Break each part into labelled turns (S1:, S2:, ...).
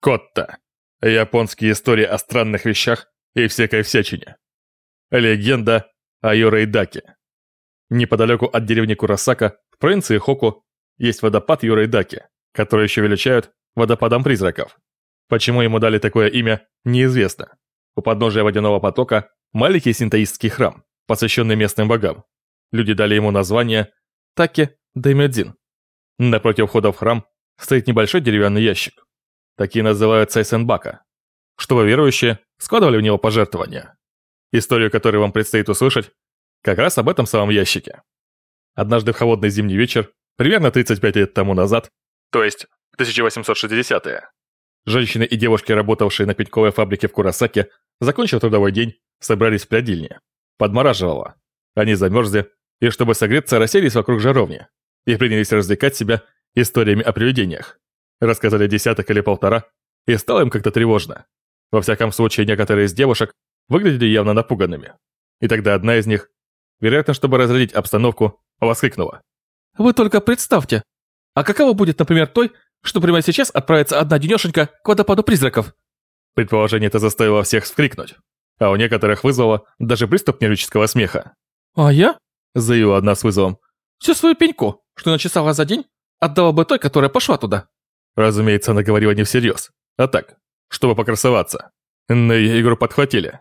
S1: Котта. Японские истории о странных вещах и всякой всячине. Легенда о Юрейдаке. Неподалеку от деревни Курасака, в провинции Хоку, есть водопад Юрейдаки, который еще величают водопадом призраков. Почему ему дали такое имя, неизвестно. У подножия водяного потока маленький синтоистский храм, посвященный местным богам. Люди дали ему название Таки Даймедзин. Напротив входа в храм стоит небольшой деревянный ящик. Такие называют Сайсенбака. Чтобы верующие складывали в него пожертвования. Историю, которую вам предстоит услышать, как раз об этом самом ящике. Однажды в холодный зимний вечер, примерно 35 лет тому назад, то есть 1860-е, женщины и девушки, работавшие на пеньковой фабрике в Курасаке, закончив трудовой день, собрались в плядильне. Подмораживало. Они замерзли, и чтобы согреться, расселись вокруг жаровни и принялись развлекать себя историями о привидениях рассказали десяток или полтора, и стало им как-то тревожно. Во всяком случае, некоторые из девушек выглядели явно напуганными. И тогда одна из них, вероятно, чтобы разрядить обстановку, воскликнула.
S2: «Вы только представьте, а каково будет, например, той, что прямо сейчас отправится одна денешенька к водопаду призраков?»
S1: Предположение это заставило всех вскрикнуть, а у некоторых вызвало даже приступ нервического смеха.
S2: «А я?»
S1: – заявила одна с вызовом.
S2: «Всю свою пеньку, что начесала за день, отдала бы той, которая пошла туда».
S1: Разумеется, она говорила не всерьез, а так, чтобы покрасоваться. На ее игру подхватили.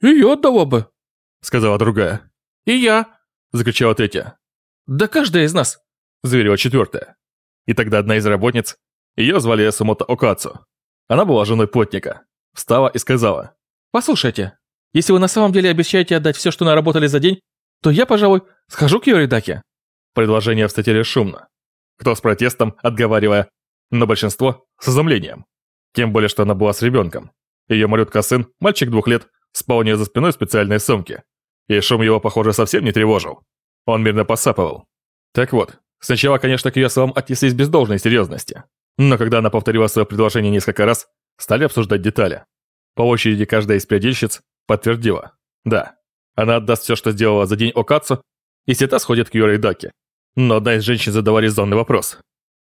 S2: «И я отдала бы», —
S1: сказала другая.
S2: «И я», —
S1: закричала третья.
S2: «Да каждая из нас», —
S1: заверила четвертая. И тогда одна из работниц, ее звали Сумото Окацу. Она была женой плотника. Встала и сказала.
S2: «Послушайте, если вы на самом деле обещаете отдать все, что наработали за день, то я, пожалуй, схожу к Йоридаке».
S1: Предложение встретили шумно. Кто с протестом, отговаривая, но большинство с изумлением. Тем более, что она была с ребенком. Ее малютка-сын, мальчик двух лет, спал у нее за спиной в специальной сумке. И шум его, похоже, совсем не тревожил. Он мирно посапывал. Так вот, сначала, конечно, к ее словам отнеслись без должной серьезности. Но когда она повторила свое предложение несколько раз, стали обсуждать детали. По очереди каждая из предельщиц подтвердила. Да, она отдаст все, что сделала за день Окацу, если та сходит к Юре Даке. Но одна из женщин задала резонный вопрос.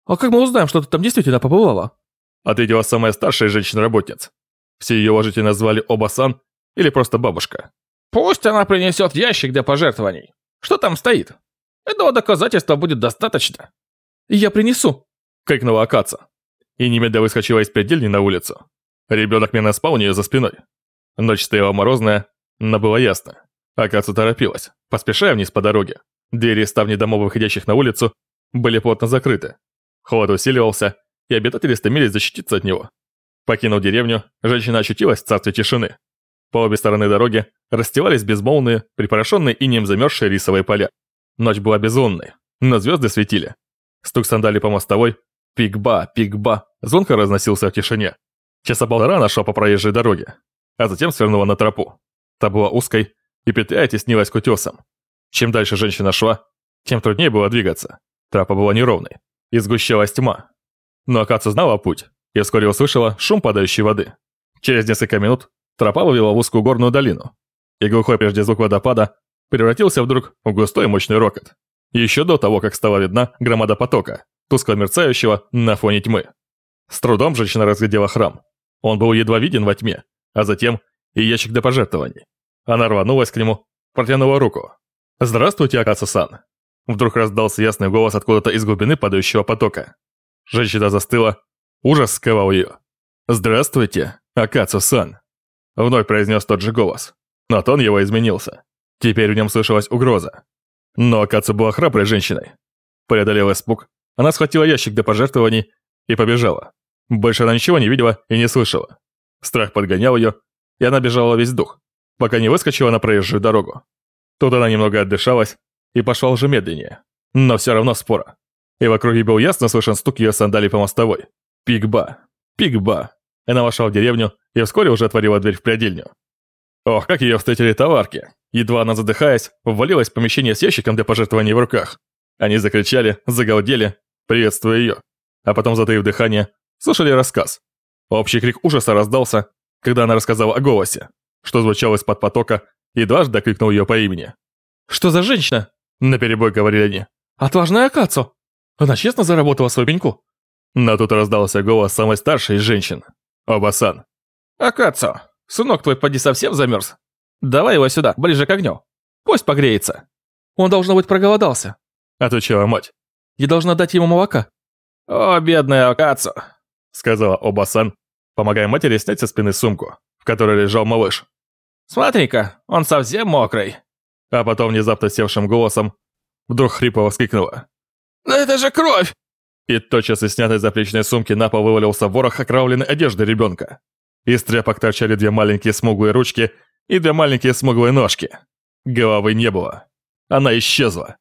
S2: «А как мы узнаем, что ты там действительно побывала?»
S1: Ответила самая старшая женщина-работница. Все ее уважительно звали Оба-сан или просто бабушка.
S2: «Пусть она принесет ящик для пожертвований. Что там стоит? Этого доказательства будет достаточно». «Я принесу!» — крикнула Акаца.
S1: И немедля выскочила из предельни на улицу. Ребенок мирно спал у нее за спиной. Ночь стояла морозная, но было ясно. Акаца торопилась, поспешая вниз по дороге. Двери и ставни домов, выходящих на улицу, были плотно закрыты, Холод усиливался, и обитатели стремились защититься от него. Покинув деревню, женщина очутилась в царстве тишины. По обе стороны дороги расстилались безмолвные, припорошенные инеем замерзшие рисовые поля. Ночь была безлунной, но звезды светили. Стук сандалий по мостовой, пик-ба, пик-ба, звонко разносился в тишине. Часа полтора она по проезжей дороге, а затем свернула на тропу. Та была узкой и петляя теснилась к утесам. Чем дальше женщина шла, тем труднее было двигаться. Тропа была неровной и сгущалась тьма. Но Акацу знала путь и вскоре услышала шум падающей воды. Через несколько минут тропа вывела в узкую горную долину, и глухой прежде звук водопада превратился вдруг в густой мощный рокот. Еще до того, как стала видна громада потока, тускло мерцающего на фоне тьмы. С трудом женщина разглядела храм. Он был едва виден во тьме, а затем и ящик для пожертвований. Она рванулась к нему, протянула руку. «Здравствуйте, Акацу-сан!» Вдруг раздался ясный голос откуда-то из глубины падающего потока. Женщина застыла. Ужас сковал ее. «Здравствуйте, Акацу-сан!» Вновь произнес тот же голос. Но тон его изменился. Теперь в нем слышалась угроза. Но Акацу была храброй женщиной. Преодолев испуг, она схватила ящик для пожертвований и побежала. Больше она ничего не видела и не слышала. Страх подгонял ее, и она бежала весь дух, пока не выскочила на проезжую дорогу. Тут она немного отдышалась и пошел уже медленнее. Но все равно спора. И в округе был ясно слышен стук ее сандалий по мостовой. Пигба, пигба. Она вошла в деревню и вскоре уже отворила дверь в прядильню. Ох, как ее встретили товарки. Едва она задыхаясь, ввалилась в помещение с ящиком для пожертвований в руках. Они закричали, загалдели, приветствуя ее. А потом, затаив дыхание, слушали рассказ. Общий крик ужаса раздался, когда она рассказала о голосе, что звучало из-под потока, и дважды крикнул ее по имени.
S2: «Что за женщина?»
S1: Наперебой говорили они.
S2: «Отважная Акацу! Она честно заработала свою пеньку.
S1: Но тут раздался голос самой старшей из женщин. Обасан.
S2: Акацо, сынок твой поди совсем замерз. Давай его сюда, ближе к огню. Пусть погреется. Он, должно быть, проголодался.
S1: Отвечала мать.
S2: Я должна дать ему молока. О, бедная Акацо.
S1: Сказала Обасан, помогая матери снять со спины сумку, в которой лежал малыш.
S2: Смотри-ка, он совсем мокрый.
S1: А потом внезапно севшим голосом вдруг хрипло воскликнула.
S2: «Да это же кровь!»
S1: И тотчас из снятой заплечной сумки на пол вывалился ворох окровавленной одежды ребенка. Из тряпок торчали две маленькие смуглые ручки и две маленькие смуглые ножки. Головы не было. Она исчезла.